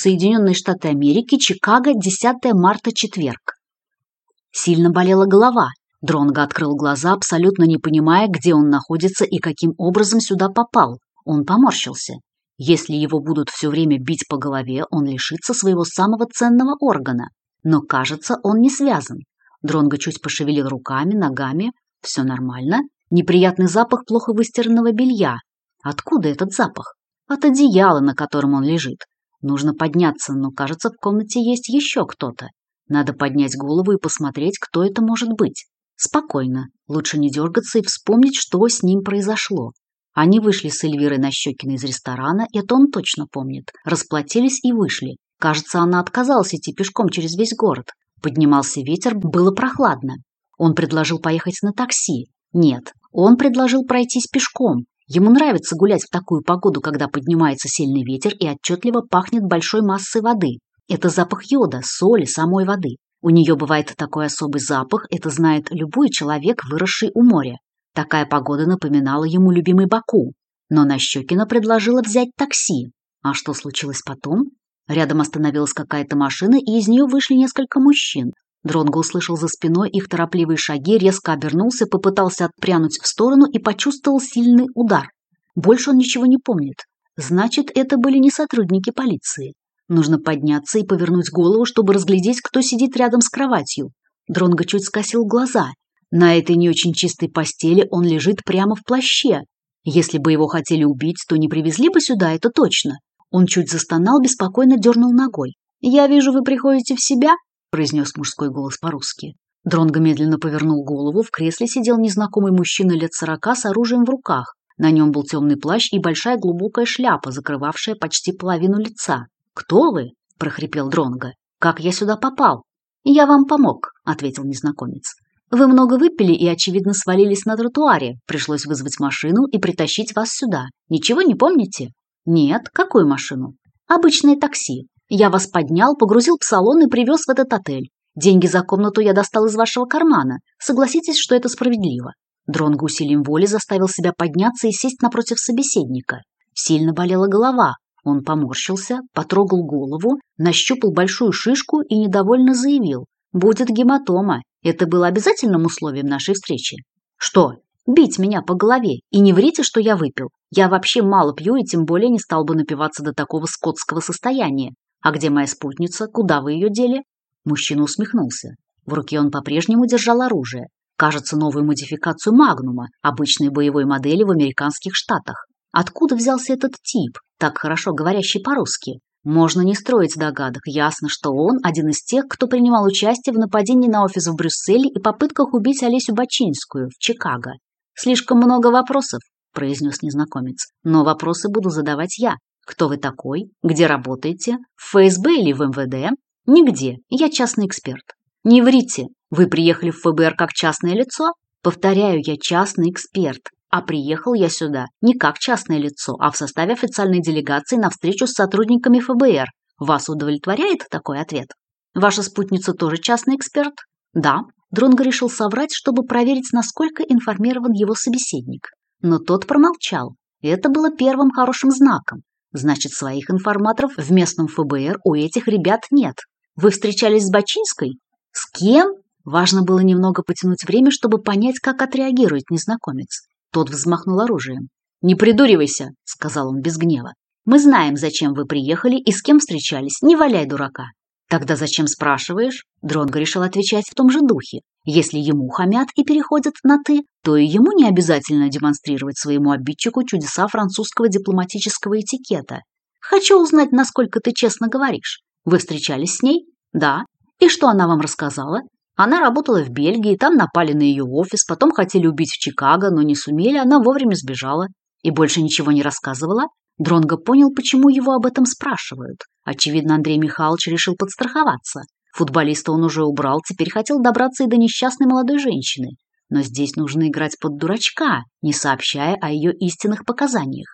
Соединенные Штаты Америки, Чикаго, 10 марта, четверг. Сильно болела голова. Дронго открыл глаза, абсолютно не понимая, где он находится и каким образом сюда попал. Он поморщился. Если его будут все время бить по голове, он лишится своего самого ценного органа. Но, кажется, он не связан. Дронго чуть пошевелил руками, ногами. Все нормально. Неприятный запах плохо выстиранного белья. Откуда этот запах? От одеяла, на котором он лежит. Нужно подняться, но, кажется, в комнате есть еще кто-то. Надо поднять голову и посмотреть, кто это может быть. Спокойно. Лучше не дергаться и вспомнить, что с ним произошло. Они вышли с Эльвирой Нащекиной из ресторана, это он точно помнит. Расплатились и вышли. Кажется, она отказалась идти пешком через весь город. Поднимался ветер, было прохладно. Он предложил поехать на такси. Нет, он предложил пройтись пешком. Ему нравится гулять в такую погоду, когда поднимается сильный ветер и отчетливо пахнет большой массой воды. Это запах йода, соли, самой воды. У нее бывает такой особый запах, это знает любой человек, выросший у моря. Такая погода напоминала ему любимый Баку. Но Нащекина предложила взять такси. А что случилось потом? Рядом остановилась какая-то машина, и из нее вышли несколько мужчин. Дронго услышал за спиной их торопливые шаги, резко обернулся, попытался отпрянуть в сторону и почувствовал сильный удар. Больше он ничего не помнит. Значит, это были не сотрудники полиции. Нужно подняться и повернуть голову, чтобы разглядеть, кто сидит рядом с кроватью. Дронго чуть скосил глаза. На этой не очень чистой постели он лежит прямо в плаще. Если бы его хотели убить, то не привезли бы сюда, это точно. Он чуть застонал, беспокойно дернул ногой. «Я вижу, вы приходите в себя?» – произнес мужской голос по-русски. Дронго медленно повернул голову. В кресле сидел незнакомый мужчина лет сорока с оружием в руках. На нем был темный плащ и большая глубокая шляпа, закрывавшая почти половину лица. «Кто вы?» – прохрипел Дронго. «Как я сюда попал?» «Я вам помог», – ответил незнакомец. «Вы много выпили и, очевидно, свалились на тротуаре. Пришлось вызвать машину и притащить вас сюда. Ничего не помните?» «Нет. Какую машину?» «Обычное такси. Я вас поднял, погрузил в салон и привез в этот отель. Деньги за комнату я достал из вашего кармана. Согласитесь, что это справедливо». Дронго усилием воли заставил себя подняться и сесть напротив собеседника. Сильно болела голова, он поморщился, потрогал голову, нащупал большую шишку и недовольно заявил. «Будет гематома. Это было обязательным условием нашей встречи». «Что?» «Бить меня по голове. И не врите, что я выпил. Я вообще мало пью и тем более не стал бы напиваться до такого скотского состояния. А где моя спутница? Куда вы ее дели?» Мужчина усмехнулся. В руке он по-прежнему держал оружие. Кажется, новую модификацию «Магнума», обычной боевой модели в американских штатах. Откуда взялся этот тип, так хорошо говорящий по-русски? Можно не строить догадок. Ясно, что он один из тех, кто принимал участие в нападении на офис в Брюсселе и попытках убить Олесю Бачинскую в Чикаго. «Слишком много вопросов», – произнес незнакомец. «Но вопросы буду задавать я. Кто вы такой? Где работаете? В ФСБ или в МВД? Нигде. Я частный эксперт. Не врите. Вы приехали в ФБР как частное лицо? Повторяю, я частный эксперт. А приехал я сюда не как частное лицо, а в составе официальной делегации на встречу с сотрудниками ФБР. Вас удовлетворяет такой ответ? Ваша спутница тоже частный эксперт? Да. Дронго решил соврать, чтобы проверить, насколько информирован его собеседник. Но тот промолчал. Это было первым хорошим знаком. Значит, своих информаторов в местном ФБР у этих ребят нет. Вы встречались с Бачинской? С кем? Важно было немного потянуть время, чтобы понять, как отреагирует незнакомец. Тот взмахнул оружием. «Не придуривайся», — сказал он без гнева. «Мы знаем, зачем вы приехали и с кем встречались. Не валяй дурака». «Тогда зачем спрашиваешь?» Дронго решил отвечать в том же духе. Если ему хамят и переходят на «ты», то и ему не обязательно демонстрировать своему обидчику чудеса французского дипломатического этикета. «Хочу узнать, насколько ты честно говоришь. Вы встречались с ней?» «Да». «И что она вам рассказала?» Она работала в Бельгии, там напали на ее офис, потом хотели убить в Чикаго, но не сумели, она вовремя сбежала. И больше ничего не рассказывала? Дронго понял, почему его об этом спрашивают. Очевидно, Андрей Михайлович решил подстраховаться. Футболиста он уже убрал, теперь хотел добраться и до несчастной молодой женщины. Но здесь нужно играть под дурачка, не сообщая о ее истинных показаниях.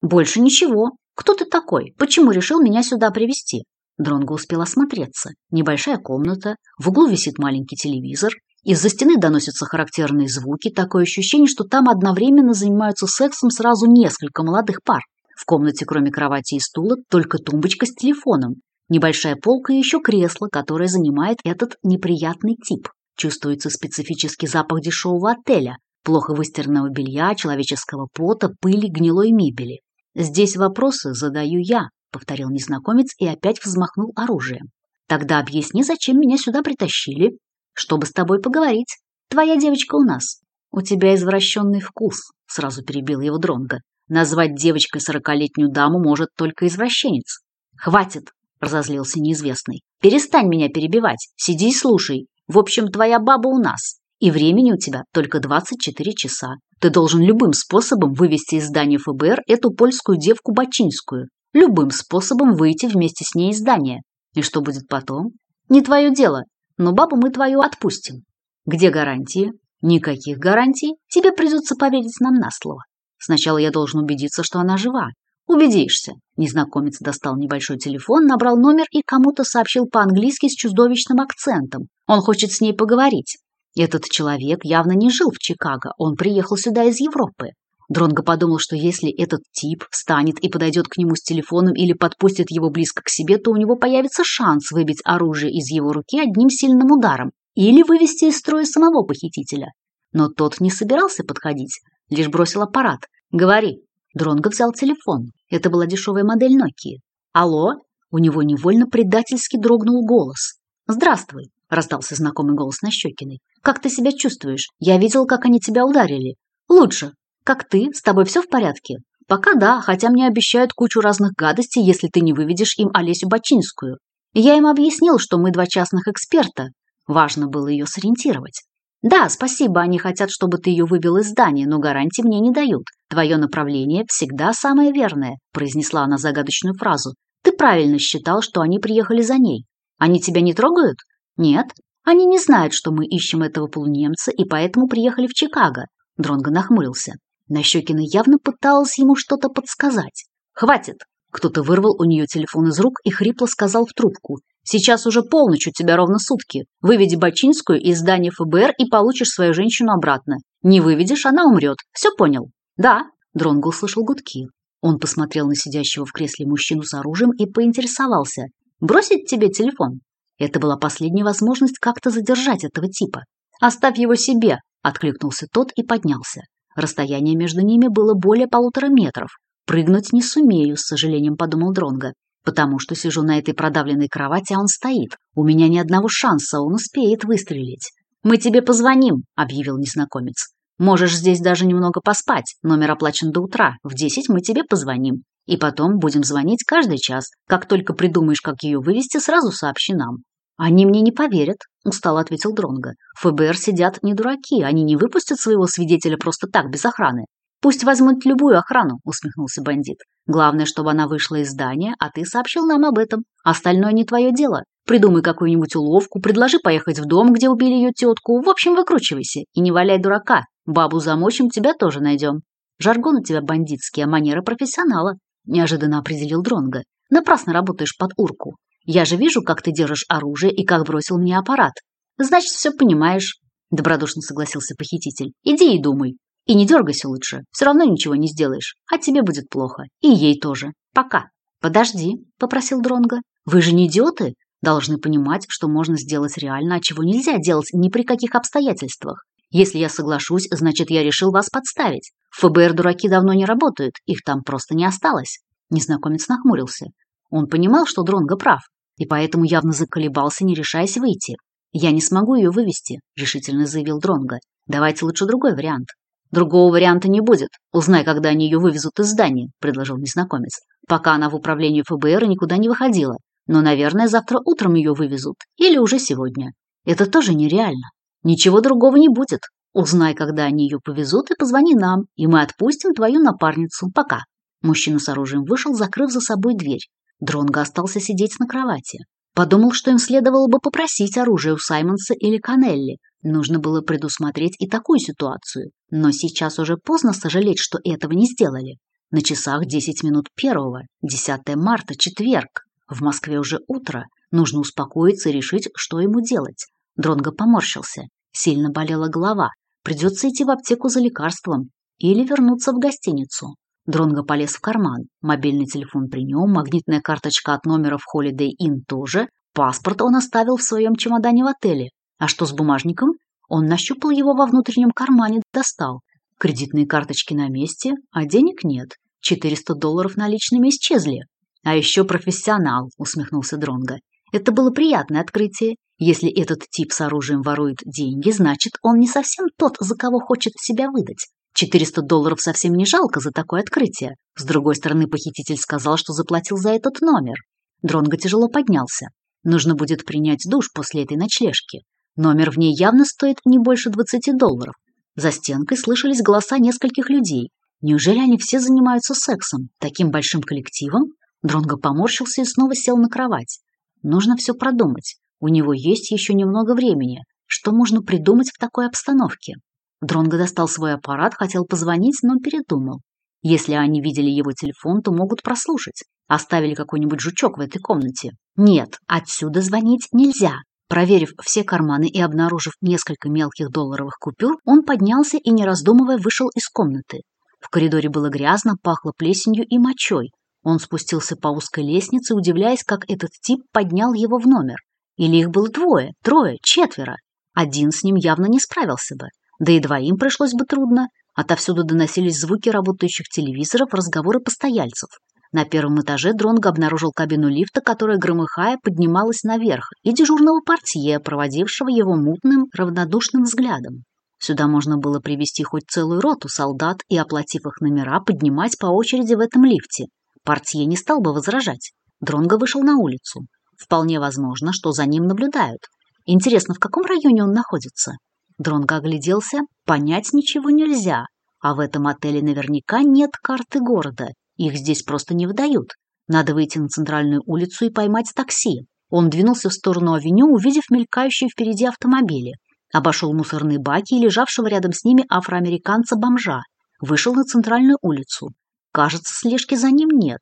«Больше ничего. Кто ты такой? Почему решил меня сюда привести Дронго успел осмотреться. Небольшая комната, в углу висит маленький телевизор, из-за стены доносятся характерные звуки, такое ощущение, что там одновременно занимаются сексом сразу несколько молодых пар. В комнате, кроме кровати и стула, только тумбочка с телефоном. Небольшая полка и еще кресло, которое занимает этот неприятный тип. Чувствуется специфический запах дешевого отеля, плохо выстиранного белья, человеческого пота, пыли, гнилой мебели. «Здесь вопросы задаю я», — повторил незнакомец и опять взмахнул оружием. «Тогда объясни, зачем меня сюда притащили, чтобы с тобой поговорить. Твоя девочка у нас». «У тебя извращенный вкус», — сразу перебил его Дронга. «Назвать девочкой сорокалетнюю даму может только извращенец». «Хватит», — разозлился неизвестный. «Перестань меня перебивать. Сиди и слушай. В общем, твоя баба у нас, и времени у тебя только 24 часа. Ты должен любым способом вывести из здания ФБР эту польскую девку Бачинскую. Любым способом выйти вместе с ней из здания. И что будет потом? Не твое дело, но бабу мы твою отпустим. Где гарантии? Никаких гарантий. Тебе придется поверить нам на слово. Сначала я должен убедиться, что она жива. Убедишься. Незнакомец достал небольшой телефон, набрал номер и кому-то сообщил по-английски с чудовищным акцентом. Он хочет с ней поговорить. Этот человек явно не жил в Чикаго, он приехал сюда из Европы. Дронго подумал, что если этот тип встанет и подойдет к нему с телефоном или подпустит его близко к себе, то у него появится шанс выбить оружие из его руки одним сильным ударом или вывести из строя самого похитителя. Но тот не собирался подходить, лишь бросил аппарат. «Говори». Дронго взял телефон. Это была дешевая модель Nokia. «Алло?» У него невольно предательски дрогнул голос. «Здравствуй», — раздался знакомый голос Нащекиной. «Как ты себя чувствуешь? Я видел, как они тебя ударили. Лучше. Как ты? С тобой все в порядке?» «Пока да, хотя мне обещают кучу разных гадостей, если ты не выведешь им Олесю Бачинскую. Я им объяснил, что мы два частных эксперта. Важно было ее сориентировать. Да, спасибо, они хотят, чтобы ты ее вывел из здания, но гарантий мне не дают. Твое направление всегда самое верное», — произнесла она загадочную фразу. «Ты правильно считал, что они приехали за ней. Они тебя не трогают? Нет. Они не знают, что мы ищем этого полунемца, и поэтому приехали в Чикаго. Дронго нахмурился. Нащекина явно пыталась ему что-то подсказать. «Хватит!» Кто-то вырвал у нее телефон из рук и хрипло сказал в трубку. «Сейчас уже полночь, у тебя ровно сутки. Выведи Бачинскую из здания ФБР и получишь свою женщину обратно. Не выведешь, она умрет. Все понял?» «Да». Дронго услышал гудки. Он посмотрел на сидящего в кресле мужчину с оружием и поинтересовался. Бросить тебе телефон? Это была последняя возможность как-то задержать этого типа. Оставь его себе, откликнулся тот и поднялся. Расстояние между ними было более полутора метров. Прыгнуть не сумею, с сожалением подумал Дронга, потому что сижу на этой продавленной кровати, а он стоит. У меня ни одного шанса, он успеет выстрелить. Мы тебе позвоним, объявил незнакомец. Можешь здесь даже немного поспать. Номер оплачен до утра. В десять мы тебе позвоним. И потом будем звонить каждый час. Как только придумаешь, как ее вывести, сразу сообщи нам. Они мне не поверят, устало ответил Дронга. ФБР сидят не дураки, они не выпустят своего свидетеля просто так, без охраны. Пусть возьмут любую охрану, усмехнулся бандит. Главное, чтобы она вышла из здания, а ты сообщил нам об этом. Остальное не твое дело. Придумай какую-нибудь уловку, предложи поехать в дом, где убили ее тетку. В общем, выкручивайся и не валяй дурака. Бабу замочим, тебя тоже найдем. Жаргон у тебя бандитский, а манера профессионала. — неожиданно определил Дронга. «Напрасно работаешь под урку. Я же вижу, как ты держишь оружие и как бросил мне аппарат. Значит, все понимаешь», — добродушно согласился похититель. «Иди и думай. И не дергайся лучше. Все равно ничего не сделаешь. А тебе будет плохо. И ей тоже. Пока». «Подожди», — попросил Дронга. «Вы же не идиоты? Должны понимать, что можно сделать реально, а чего нельзя делать ни при каких обстоятельствах. Если я соглашусь, значит, я решил вас подставить. В ФБР дураки давно не работают, их там просто не осталось. Незнакомец нахмурился. Он понимал, что Дронго прав, и поэтому явно заколебался, не решаясь выйти. «Я не смогу ее вывести», — решительно заявил Дронго. «Давайте лучше другой вариант». «Другого варианта не будет. Узнай, когда они ее вывезут из здания», — предложил незнакомец. «Пока она в управлении ФБР никуда не выходила. Но, наверное, завтра утром ее вывезут. Или уже сегодня. Это тоже нереально. Ничего другого не будет. Узнай, когда они ее повезут, и позвони нам, и мы отпустим твою напарницу. Пока». Мужчина с оружием вышел, закрыв за собой дверь. Дронго остался сидеть на кровати. Подумал, что им следовало бы попросить оружие у Саймонса или Канелли. Нужно было предусмотреть и такую ситуацию. Но сейчас уже поздно сожалеть, что этого не сделали. На часах 10 минут первого, 10 марта, четверг. В Москве уже утро. Нужно успокоиться и решить, что ему делать. Дронго поморщился. Сильно болела голова. Придется идти в аптеку за лекарством или вернуться в гостиницу. Дронго полез в карман. Мобильный телефон при нем, магнитная карточка от номера в Holiday Inn тоже. Паспорт он оставил в своем чемодане в отеле. А что с бумажником? Он нащупал его во внутреннем кармане, достал. Кредитные карточки на месте, а денег нет. 400 долларов наличными исчезли. А еще профессионал, усмехнулся Дронго. Это было приятное открытие. Если этот тип с оружием ворует деньги, значит, он не совсем тот, за кого хочет себя выдать. 400 долларов совсем не жалко за такое открытие. С другой стороны, похититель сказал, что заплатил за этот номер. Дронго тяжело поднялся. Нужно будет принять душ после этой ночлежки. Номер в ней явно стоит не больше 20 долларов. За стенкой слышались голоса нескольких людей. Неужели они все занимаются сексом? Таким большим коллективом? Дронго поморщился и снова сел на кровать. Нужно все продумать. У него есть еще немного времени. Что можно придумать в такой обстановке? Дронго достал свой аппарат, хотел позвонить, но передумал. Если они видели его телефон, то могут прослушать. Оставили какой-нибудь жучок в этой комнате. Нет, отсюда звонить нельзя. Проверив все карманы и обнаружив несколько мелких долларовых купюр, он поднялся и, не раздумывая, вышел из комнаты. В коридоре было грязно, пахло плесенью и мочой. Он спустился по узкой лестнице, удивляясь, как этот тип поднял его в номер. Или их было двое, трое, четверо. Один с ним явно не справился бы. Да и двоим пришлось бы трудно. Отовсюду доносились звуки работающих телевизоров, разговоры постояльцев. На первом этаже Дронго обнаружил кабину лифта, которая, громыхая, поднималась наверх, и дежурного портье, проводившего его мутным, равнодушным взглядом. Сюда можно было привести хоть целую роту солдат и, оплатив их номера, поднимать по очереди в этом лифте. Портье не стал бы возражать. Дронго вышел на улицу. Вполне возможно, что за ним наблюдают. Интересно, в каком районе он находится? Дронго огляделся. Понять ничего нельзя. А в этом отеле наверняка нет карты города. Их здесь просто не выдают. Надо выйти на центральную улицу и поймать такси. Он двинулся в сторону авеню, увидев мелькающие впереди автомобили. Обошел мусорные баки и лежавшего рядом с ними афроамериканца-бомжа. Вышел на центральную улицу. Кажется, слежки за ним нет.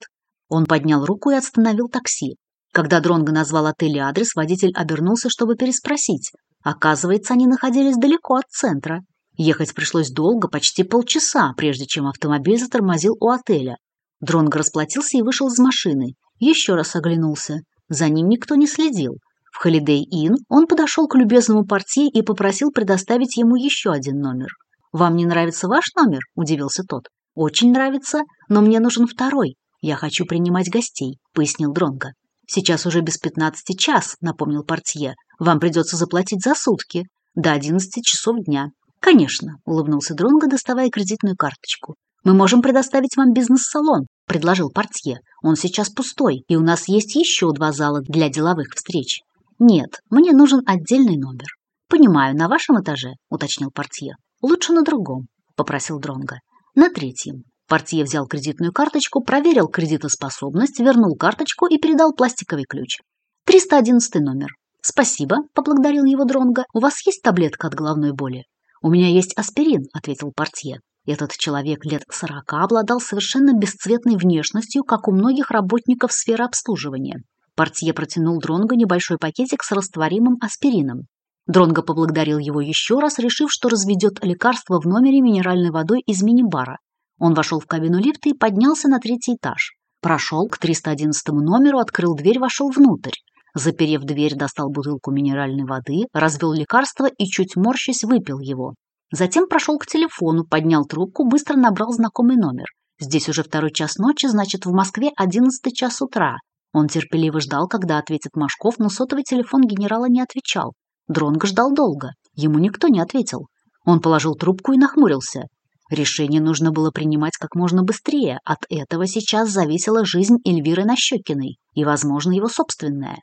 Он поднял руку и остановил такси. Когда Дронго назвал отель и адрес, водитель обернулся, чтобы переспросить. Оказывается, они находились далеко от центра. Ехать пришлось долго, почти полчаса, прежде чем автомобиль затормозил у отеля. Дронго расплатился и вышел из машины. Еще раз оглянулся. За ним никто не следил. В Holiday Inn он подошел к любезному портье и попросил предоставить ему еще один номер. «Вам не нравится ваш номер?» – удивился тот. «Очень нравится, но мне нужен второй. Я хочу принимать гостей», – пояснил Дронго. «Сейчас уже без пятнадцати час», – напомнил портье. «Вам придется заплатить за сутки, до одиннадцати часов дня». «Конечно», – улыбнулся Дронго, доставая кредитную карточку. «Мы можем предоставить вам бизнес-салон», – предложил портье. «Он сейчас пустой, и у нас есть еще два зала для деловых встреч». «Нет, мне нужен отдельный номер». «Понимаю, на вашем этаже», – уточнил портье. «Лучше на другом», – попросил Дронго. «На третьем». Портье взял кредитную карточку, проверил кредитоспособность, вернул карточку и передал пластиковый ключ. «311 номер». «Спасибо», – поблагодарил его Дронго. «У вас есть таблетка от головной боли?» «У меня есть аспирин», – ответил портье. Этот человек лет сорока обладал совершенно бесцветной внешностью, как у многих работников сферы обслуживания. Портье протянул Дронго небольшой пакетик с растворимым аспирином. Дронго поблагодарил его еще раз, решив, что разведет лекарство в номере минеральной водой из мини-бара. Он вошел в кабину лифта и поднялся на третий этаж. Прошел к 311 номеру, открыл дверь, вошел внутрь. Заперев дверь, достал бутылку минеральной воды, развел лекарство и, чуть морщась, выпил его. Затем прошел к телефону, поднял трубку, быстро набрал знакомый номер. Здесь уже второй час ночи, значит, в Москве одиннадцатый час утра. Он терпеливо ждал, когда ответит Машков, но сотовый телефон генерала не отвечал. Дронго ждал долго. Ему никто не ответил. Он положил трубку и нахмурился. Решение нужно было принимать как можно быстрее. От этого сейчас зависела жизнь Эльвиры Нащекиной и, возможно, его собственная.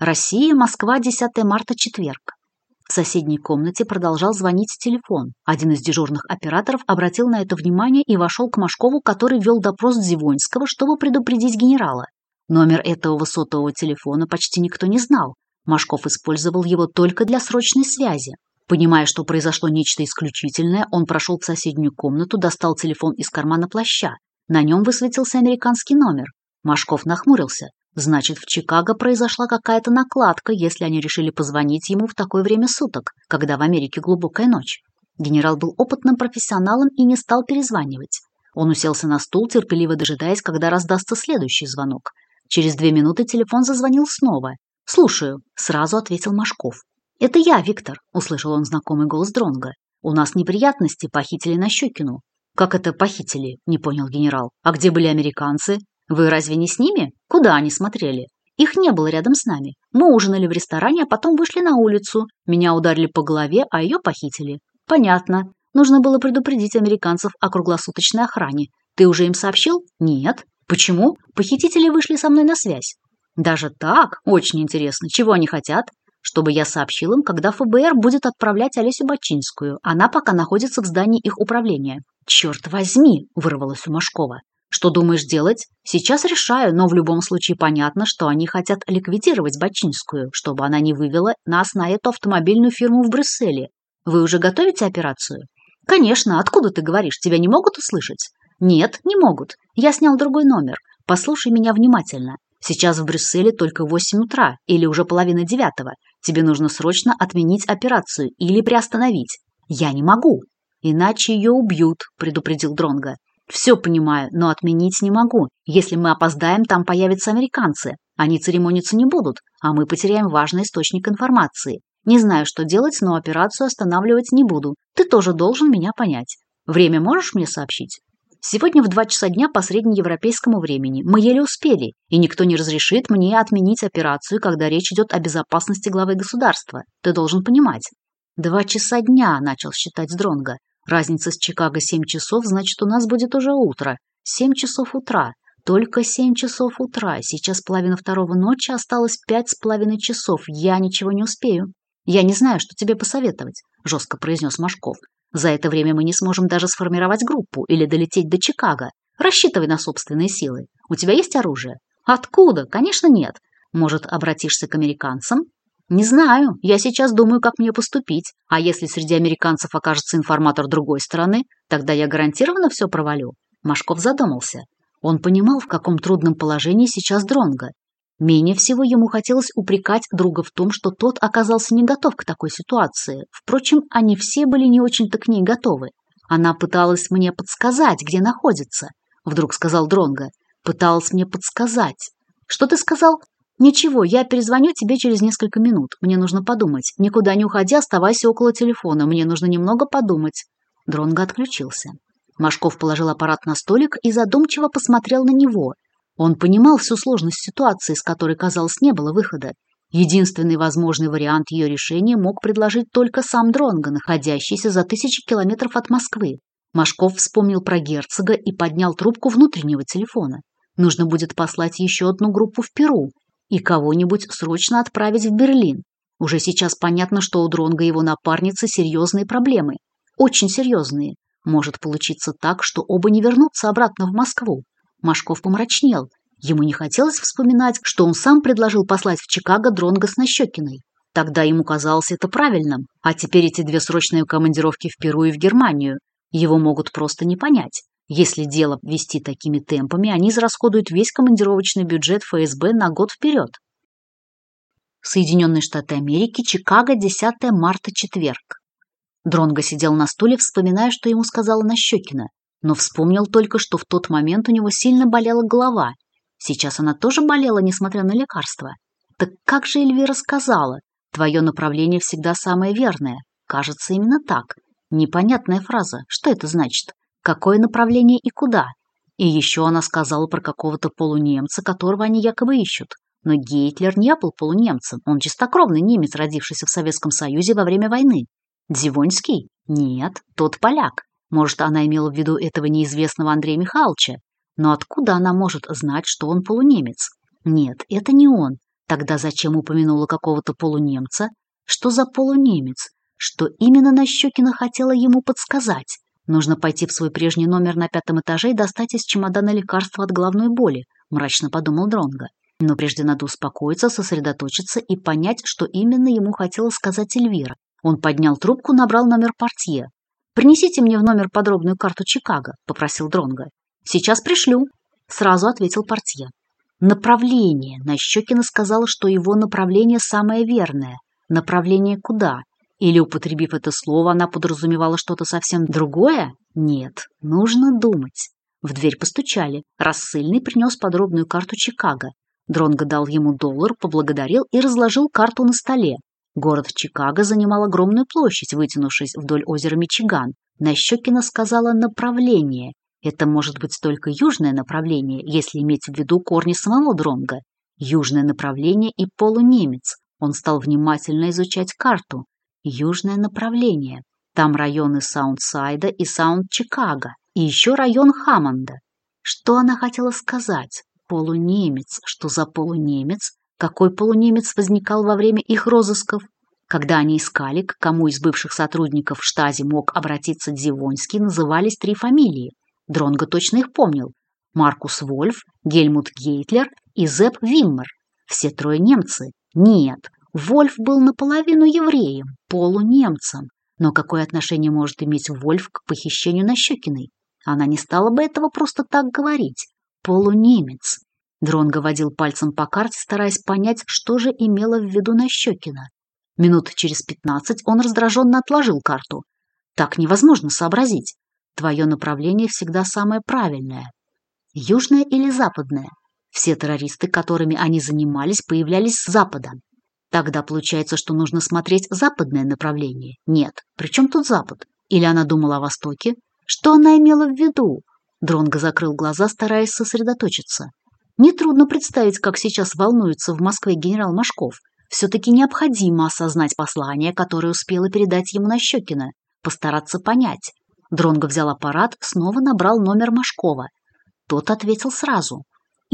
Россия, Москва, 10 марта, четверг. В соседней комнате продолжал звонить телефон. Один из дежурных операторов обратил на это внимание и вошел к Машкову, который вел допрос Дзивоньского, чтобы предупредить генерала. Номер этого высотового телефона почти никто не знал. Машков использовал его только для срочной связи. Понимая, что произошло нечто исключительное, он прошел в соседнюю комнату, достал телефон из кармана плаща. На нем высветился американский номер. Машков нахмурился. Значит, в Чикаго произошла какая-то накладка, если они решили позвонить ему в такое время суток, когда в Америке глубокая ночь. Генерал был опытным профессионалом и не стал перезванивать. Он уселся на стул, терпеливо дожидаясь, когда раздастся следующий звонок. Через две минуты телефон зазвонил снова. «Слушаю», — сразу ответил Машков. «Это я, Виктор», — услышал он знакомый голос Дронга. «У нас неприятности, похитили Нащекину». «Как это похитили?» — не понял генерал. «А где были американцы? Вы разве не с ними? Куда они смотрели?» Их не было рядом с нами. Мы ужинали в ресторане, а потом вышли на улицу. Меня ударили по голове, а ее похитили. Понятно. Нужно было предупредить американцев о круглосуточной охране. Ты уже им сообщил? Нет. Почему? Похитители вышли со мной на связь. Даже так? Очень интересно. Чего они хотят? Чтобы я сообщил им, когда ФБР будет отправлять Олесю Бачинскую. Она пока находится в здании их управления. «Черт возьми!» – вырвалось у Машкова. «Что думаешь делать?» «Сейчас решаю, но в любом случае понятно, что они хотят ликвидировать Бачинскую, чтобы она не вывела нас на эту автомобильную фирму в Брюсселе. Вы уже готовите операцию?» «Конечно, откуда ты говоришь? Тебя не могут услышать?» «Нет, не могут. Я снял другой номер. Послушай меня внимательно. Сейчас в Брюсселе только восемь утра или уже половина девятого. Тебе нужно срочно отменить операцию или приостановить. Я не могу. Иначе ее убьют, предупредил Дронга. Все понимаю, но отменить не могу. Если мы опоздаем, там появятся американцы. Они церемониться не будут, а мы потеряем важный источник информации. Не знаю, что делать, но операцию останавливать не буду. Ты тоже должен меня понять. Время можешь мне сообщить? Сегодня в два часа дня по среднеевропейскому времени. Мы еле успели, и никто не разрешит мне отменить операцию, когда речь идет о безопасности главы государства. Ты должен понимать. Два часа дня, начал считать Дронга. Разница с Чикаго семь часов, значит, у нас будет уже утро. Семь часов утра. Только семь часов утра. Сейчас половина второго ночи, осталось пять с половиной часов. Я ничего не успею. Я не знаю, что тебе посоветовать, жестко произнес Машков. За это время мы не сможем даже сформировать группу или долететь до Чикаго. Рассчитывай на собственные силы. У тебя есть оружие? Откуда? Конечно, нет. Может, обратишься к американцам? Не знаю. Я сейчас думаю, как мне поступить. А если среди американцев окажется информатор другой стороны, тогда я гарантированно все провалю. Машков задумался. Он понимал, в каком трудном положении сейчас Дронга, Менее всего ему хотелось упрекать друга в том, что тот оказался не готов к такой ситуации. Впрочем, они все были не очень-то к ней готовы. Она пыталась мне подсказать, где находится, вдруг сказал Дронга. Пыталась мне подсказать. Что ты сказал? Ничего, я перезвоню тебе через несколько минут. Мне нужно подумать. Никуда не уходи, оставайся около телефона. Мне нужно немного подумать. Дронга отключился. Машков положил аппарат на столик и задумчиво посмотрел на него. Он понимал всю сложность ситуации, с которой, казалось, не было выхода. Единственный возможный вариант ее решения мог предложить только сам Дронго, находящийся за тысячи километров от Москвы. Машков вспомнил про герцога и поднял трубку внутреннего телефона. Нужно будет послать еще одну группу в Перу и кого-нибудь срочно отправить в Берлин. Уже сейчас понятно, что у Дронга его напарницы серьезные проблемы. Очень серьезные. Может получиться так, что оба не вернутся обратно в Москву. Машков помрачнел. Ему не хотелось вспоминать, что он сам предложил послать в Чикаго Дронга с Нащекиной. Тогда ему казалось это правильным, а теперь эти две срочные командировки в Перу и в Германию. Его могут просто не понять. Если дело вести такими темпами, они израсходуют весь командировочный бюджет ФСБ на год вперед. Соединенные Штаты Америки, Чикаго, 10 марта, четверг. Дронго сидел на стуле, вспоминая, что ему сказала Нащекина но вспомнил только, что в тот момент у него сильно болела голова. Сейчас она тоже болела, несмотря на лекарства. Так как же Эльвира сказала? Твое направление всегда самое верное. Кажется, именно так. Непонятная фраза. Что это значит? Какое направление и куда? И еще она сказала про какого-то полунемца, которого они якобы ищут. Но Гейтлер не был полунемцем. Он чистокровный немец, родившийся в Советском Союзе во время войны. Дзивонский? Нет, тот поляк. Может, она имела в виду этого неизвестного Андрея Михайловича? Но откуда она может знать, что он полунемец? Нет, это не он. Тогда зачем упомянула какого-то полунемца? Что за полунемец? Что именно Нащекина хотела ему подсказать? Нужно пойти в свой прежний номер на пятом этаже и достать из чемодана лекарства от головной боли, мрачно подумал Дронга. Но прежде надо успокоиться, сосредоточиться и понять, что именно ему хотела сказать Эльвира. Он поднял трубку, набрал номер портье. «Принесите мне в номер подробную карту Чикаго», — попросил Дронго. «Сейчас пришлю», — сразу ответил портье. «Направление». Нащекина сказала, что его направление самое верное. Направление куда? Или, употребив это слово, она подразумевала что-то совсем другое? Нет, нужно думать. В дверь постучали. Рассыльный принес подробную карту Чикаго. Дронго дал ему доллар, поблагодарил и разложил карту на столе. Город Чикаго занимал огромную площадь, вытянувшись вдоль озера Мичиган. Нащекина сказала «направление». Это может быть только южное направление, если иметь в виду корни самого Дронга. Южное направление и полунемец. Он стал внимательно изучать карту. Южное направление. Там районы Саундсайда и Саунд-Чикаго. И еще район Хаммонда. Что она хотела сказать? Полунемец. Что за полунемец? Какой полунемец возникал во время их розысков? Когда они искали, к кому из бывших сотрудников в мог обратиться Дзивонский, назывались три фамилии. Дронго точно их помнил. Маркус Вольф, Гельмут Гейтлер и Зепп Виммер. Все трое немцы. Нет, Вольф был наполовину евреем, полунемцем. Но какое отношение может иметь Вольф к похищению Нащекиной? Она не стала бы этого просто так говорить. Полунемец. Дронго водил пальцем по карте, стараясь понять, что же имела в виду Нащекина. Минут через пятнадцать он раздраженно отложил карту. Так невозможно сообразить. Твое направление всегда самое правильное. Южное или западное? Все террористы, которыми они занимались, появлялись с запада. Тогда получается, что нужно смотреть западное направление. Нет, при чем тут запад? Или она думала о востоке? Что она имела в виду? Дронго закрыл глаза, стараясь сосредоточиться. Нетрудно представить, как сейчас волнуется в Москве генерал Машков. Все-таки необходимо осознать послание, которое успела передать ему Нащекина, постараться понять. Дронго взял аппарат, снова набрал номер Машкова. Тот ответил сразу.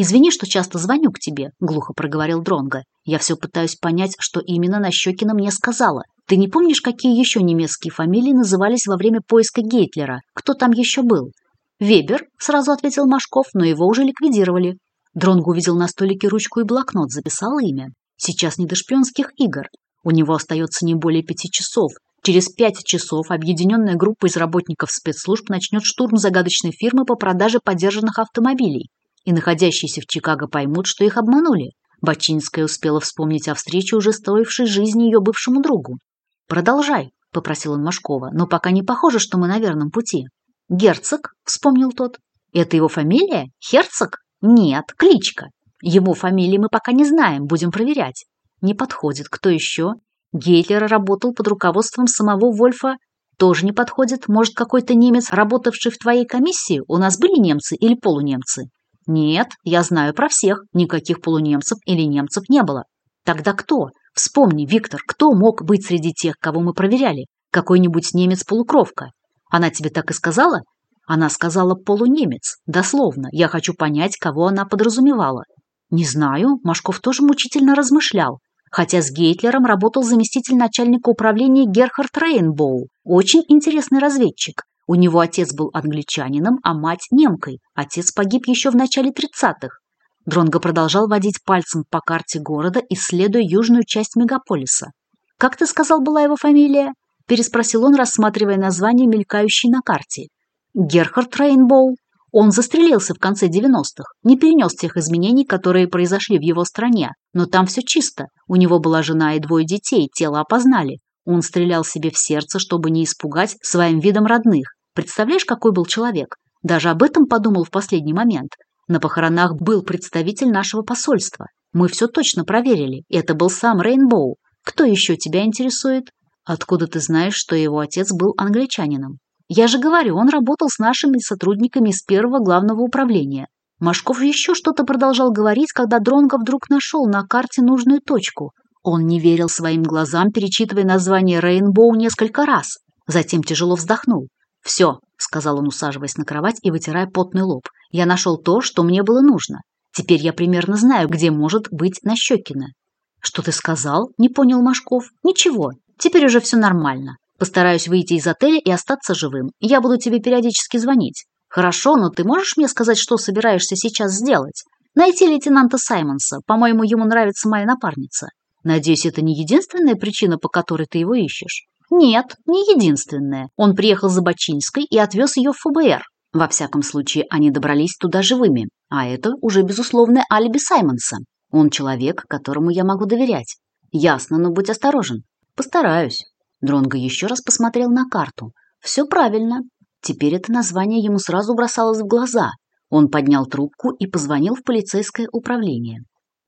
«Извини, что часто звоню к тебе», — глухо проговорил Дронго. «Я все пытаюсь понять, что именно Нащекина мне сказала. Ты не помнишь, какие еще немецкие фамилии назывались во время поиска Гейтлера? Кто там еще был?» «Вебер», — сразу ответил Машков, но его уже ликвидировали. Дронго увидел на столике ручку и блокнот, записал имя. Сейчас не до шпионских игр. У него остается не более пяти часов. Через пять часов объединенная группа из работников спецслужб начнет штурм загадочной фирмы по продаже подержанных автомобилей. И находящиеся в Чикаго поймут, что их обманули. Бачинская успела вспомнить о встрече, уже стоившей жизни ее бывшему другу. «Продолжай», — попросил он Машкова, «но пока не похоже, что мы на верном пути». «Герцог», — вспомнил тот. «Это его фамилия? Херцог?» Нет, кличка. Его фамилии мы пока не знаем, будем проверять. Не подходит. Кто еще? Гейтлер работал под руководством самого Вольфа. Тоже не подходит. Может, какой-то немец, работавший в твоей комиссии? У нас были немцы или полунемцы? Нет, я знаю про всех. Никаких полунемцев или немцев не было. Тогда кто? Вспомни, Виктор, кто мог быть среди тех, кого мы проверяли? Какой-нибудь немец-полукровка. Она тебе так и сказала? Она сказала полунемец, дословно. Я хочу понять, кого она подразумевала. Не знаю, Машков тоже мучительно размышлял. Хотя с Гейтлером работал заместитель начальника управления Герхард Рейнбоу. Очень интересный разведчик. У него отец был англичанином, а мать немкой. Отец погиб еще в начале 30-х. Дронго продолжал водить пальцем по карте города, исследуя южную часть мегаполиса. «Как ты сказал, была его фамилия?» – переспросил он, рассматривая название, мелькающее на карте. Герхард Рейнбоу. Он застрелился в конце 90-х, не перенес тех изменений, которые произошли в его стране. Но там все чисто. У него была жена и двое детей, тело опознали. Он стрелял себе в сердце, чтобы не испугать своим видом родных. Представляешь, какой был человек? Даже об этом подумал в последний момент. На похоронах был представитель нашего посольства. Мы все точно проверили. Это был сам Рейнбоу. Кто еще тебя интересует? Откуда ты знаешь, что его отец был англичанином? Я же говорю, он работал с нашими сотрудниками из первого главного управления. Машков еще что-то продолжал говорить, когда Дронго вдруг нашел на карте нужную точку. Он не верил своим глазам, перечитывая название Рейнбоу несколько раз. Затем тяжело вздохнул. «Все», — сказал он, усаживаясь на кровать и вытирая потный лоб. «Я нашел то, что мне было нужно. Теперь я примерно знаю, где может быть Нащекина». «Что ты сказал?» — не понял Машков. «Ничего. Теперь уже все нормально. Постараюсь выйти из отеля и остаться живым. Я буду тебе периодически звонить. Хорошо, но ты можешь мне сказать, что собираешься сейчас сделать? Найти лейтенанта Саймонса. По-моему, ему нравится моя напарница. Надеюсь, это не единственная причина, по которой ты его ищешь? Нет, не единственная. Он приехал за Бачинской и отвез ее в ФБР. Во всяком случае, они добрались туда живыми. А это уже безусловное алиби Саймонса. Он человек, которому я могу доверять. Ясно, но будь осторожен. Постараюсь. Дронго еще раз посмотрел на карту. Все правильно. Теперь это название ему сразу бросалось в глаза. Он поднял трубку и позвонил в полицейское управление.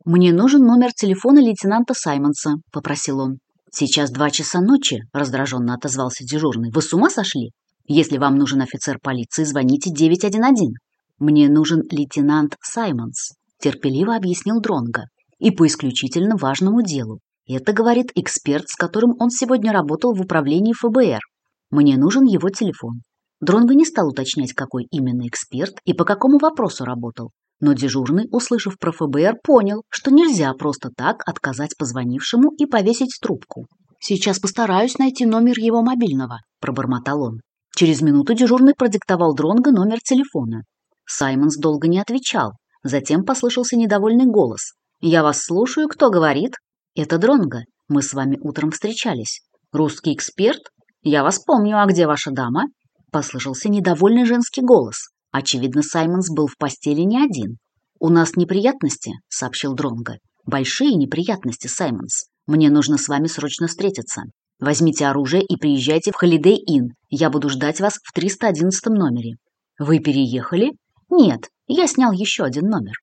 «Мне нужен номер телефона лейтенанта Саймонса», — попросил он. «Сейчас два часа ночи», — раздраженно отозвался дежурный. «Вы с ума сошли? Если вам нужен офицер полиции, звоните 911. Мне нужен лейтенант Саймонс», — терпеливо объяснил Дронга. «И по исключительно важному делу. Это говорит эксперт, с которым он сегодня работал в управлении ФБР. Мне нужен его телефон». Дронго не стал уточнять, какой именно эксперт и по какому вопросу работал. Но дежурный, услышав про ФБР, понял, что нельзя просто так отказать позвонившему и повесить трубку. «Сейчас постараюсь найти номер его мобильного», – пробормотал он. Через минуту дежурный продиктовал Дронго номер телефона. Саймонс долго не отвечал. Затем послышался недовольный голос. «Я вас слушаю, кто говорит?» «Это Дронго. Мы с вами утром встречались. Русский эксперт? Я вас помню, а где ваша дама?» Послышался недовольный женский голос. Очевидно, Саймонс был в постели не один. «У нас неприятности», — сообщил Дронго. «Большие неприятности, Саймонс. Мне нужно с вами срочно встретиться. Возьмите оружие и приезжайте в Holiday Inn. Я буду ждать вас в 311 номере». «Вы переехали?» «Нет, я снял еще один номер».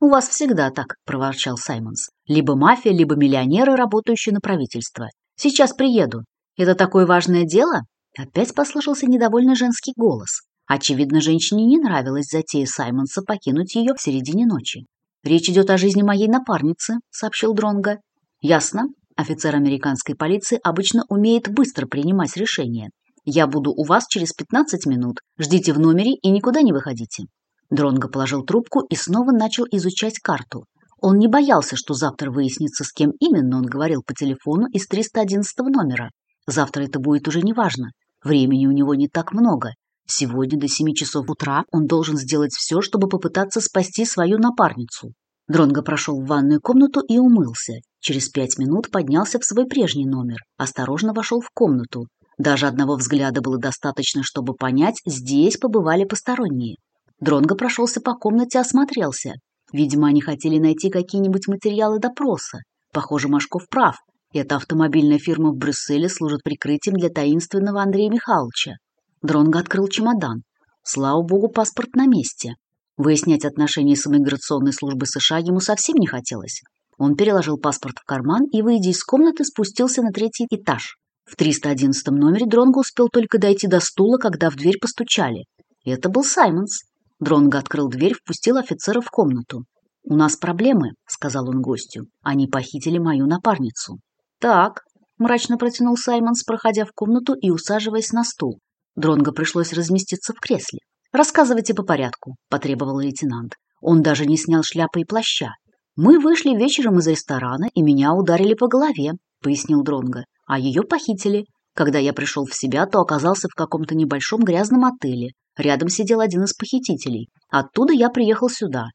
«У вас всегда так», — проворчал Саймонс. «Либо мафия, либо миллионеры, работающие на правительство. Сейчас приеду. Это такое важное дело?» Опять послышался недовольный женский голос. Очевидно, женщине не нравилась затея Саймонса покинуть ее в середине ночи. «Речь идет о жизни моей напарницы», — сообщил Дронго. «Ясно. Офицер американской полиции обычно умеет быстро принимать решения. Я буду у вас через 15 минут. Ждите в номере и никуда не выходите». Дронго положил трубку и снова начал изучать карту. Он не боялся, что завтра выяснится, с кем именно он говорил по телефону из 311 номера. Завтра это будет уже неважно. Времени у него не так много. Сегодня до семи часов утра он должен сделать все, чтобы попытаться спасти свою напарницу. Дронго прошел в ванную комнату и умылся. Через пять минут поднялся в свой прежний номер, осторожно вошел в комнату. Даже одного взгляда было достаточно, чтобы понять, здесь побывали посторонние. Дронго прошелся по комнате, осмотрелся. Видимо, они хотели найти какие-нибудь материалы допроса. Похоже, Машков прав. Эта автомобильная фирма в Брюсселе служит прикрытием для таинственного Андрея Михайловича. Дронго открыл чемодан. Слава богу, паспорт на месте. Выяснять отношения с иммиграционной службой США ему совсем не хотелось. Он переложил паспорт в карман и, выйдя из комнаты, спустился на третий этаж. В 311 номере Дронго успел только дойти до стула, когда в дверь постучали. Это был Саймонс. Дронго открыл дверь, впустил офицера в комнату. «У нас проблемы», — сказал он гостю. «Они похитили мою напарницу». «Так», — мрачно протянул Саймонс, проходя в комнату и усаживаясь на стул. Дронго пришлось разместиться в кресле. «Рассказывайте по порядку», — потребовал лейтенант. Он даже не снял шляпы и плаща. «Мы вышли вечером из ресторана, и меня ударили по голове», — пояснил Дронго. «А ее похитили. Когда я пришел в себя, то оказался в каком-то небольшом грязном отеле. Рядом сидел один из похитителей. Оттуда я приехал сюда.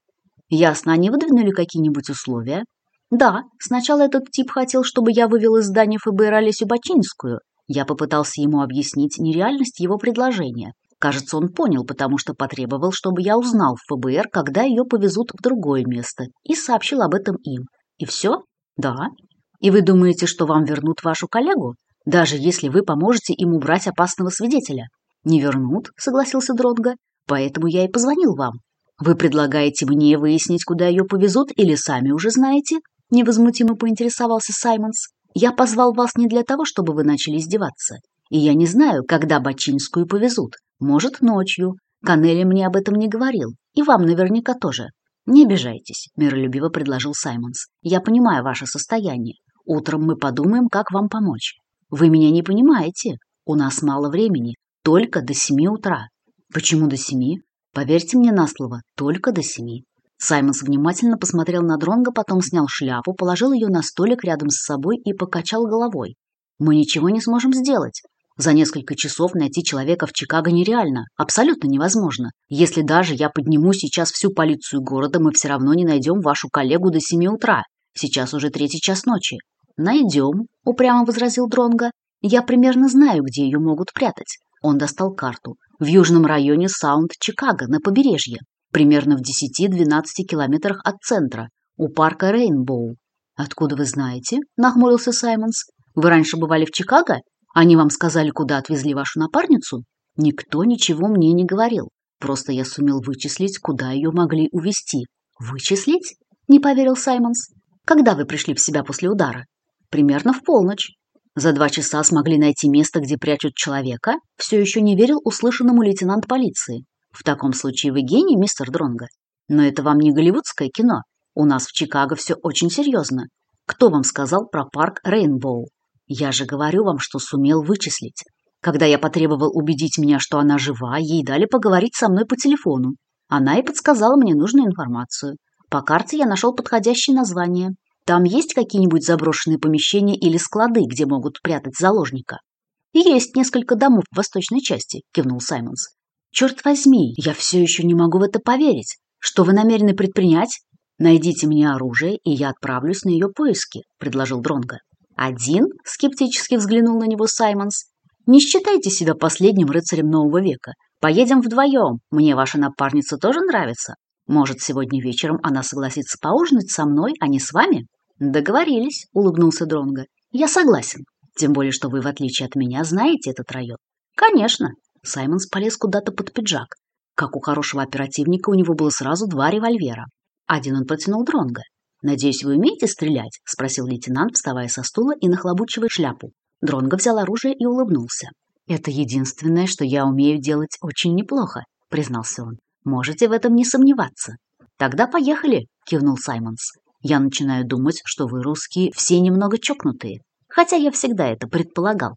Ясно, они выдвинули какие-нибудь условия?» «Да, сначала этот тип хотел, чтобы я вывел из здания ФБР Олесю Бачинскую, я попытался ему объяснить нереальность его предложения. Кажется, он понял, потому что потребовал, чтобы я узнал в ФБР, когда ее повезут в другое место, и сообщил об этом им. И все? Да. И вы думаете, что вам вернут вашу коллегу? Даже если вы поможете им убрать опасного свидетеля? Не вернут, согласился Дронго. Поэтому я и позвонил вам. Вы предлагаете мне выяснить, куда ее повезут, или сами уже знаете? Невозмутимо поинтересовался Саймонс. Я позвал вас не для того, чтобы вы начали издеваться. И я не знаю, когда Бачинскую повезут. Может, ночью. Канелли мне об этом не говорил. И вам наверняка тоже. Не обижайтесь, миролюбиво предложил Саймонс. Я понимаю ваше состояние. Утром мы подумаем, как вам помочь. Вы меня не понимаете. У нас мало времени. Только до семи утра. Почему до семи? Поверьте мне на слово, только до семи. Саймонс внимательно посмотрел на Дронга, потом снял шляпу, положил ее на столик рядом с собой и покачал головой. «Мы ничего не сможем сделать. За несколько часов найти человека в Чикаго нереально, абсолютно невозможно. Если даже я подниму сейчас всю полицию города, мы все равно не найдем вашу коллегу до семи утра. Сейчас уже третий час ночи». «Найдем», — упрямо возразил Дронга. «Я примерно знаю, где ее могут прятать». Он достал карту. В южном районе Саунд-Чикаго, на побережье примерно в 10-12 километрах от центра, у парка Рейнбоу. «Откуда вы знаете?» – нахмурился Саймонс. «Вы раньше бывали в Чикаго? Они вам сказали, куда отвезли вашу напарницу?» Никто ничего мне не говорил. Просто я сумел вычислить, куда ее могли увезти. Вычислить? Не поверил Саймонс. Когда вы пришли в себя после удара? Примерно в полночь. За два часа смогли найти место, где прячут человека? Все еще не верил услышанному лейтенант полиции. В таком случае вы гений, мистер Дронго. Но это вам не голливудское кино. У нас в Чикаго все очень серьезно. Кто вам сказал про парк Рейнбоу? Я же говорю вам, что сумел вычислить. Когда я потребовал убедить меня, что она жива, ей дали поговорить со мной по телефону. Она и подсказала мне нужную информацию. По карте я нашел подходящее название. Там есть какие-нибудь заброшенные помещения или склады, где могут прятать заложника? «Есть несколько домов в восточной части», — кивнул Саймонс. «Черт возьми, я все еще не могу в это поверить. Что вы намерены предпринять? Найдите мне оружие, и я отправлюсь на ее поиски», — предложил Дронго. «Один?» — скептически взглянул на него Саймонс. «Не считайте себя последним рыцарем нового века. Поедем вдвоем. Мне ваша напарница тоже нравится. Может, сегодня вечером она согласится поужинать со мной, а не с вами?» «Договорились», — улыбнулся Дронго. «Я согласен. Тем более, что вы, в отличие от меня, знаете этот район». «Конечно». Саймонс полез куда-то под пиджак. Как у хорошего оперативника, у него было сразу два револьвера. Один он протянул Дронго. «Надеюсь, вы умеете стрелять?» — спросил лейтенант, вставая со стула и нахлобучивая шляпу. Дронго взял оружие и улыбнулся. «Это единственное, что я умею делать очень неплохо», — признался он. «Можете в этом не сомневаться». «Тогда поехали», — кивнул Саймонс. «Я начинаю думать, что вы, русские, все немного чокнутые. Хотя я всегда это предполагал.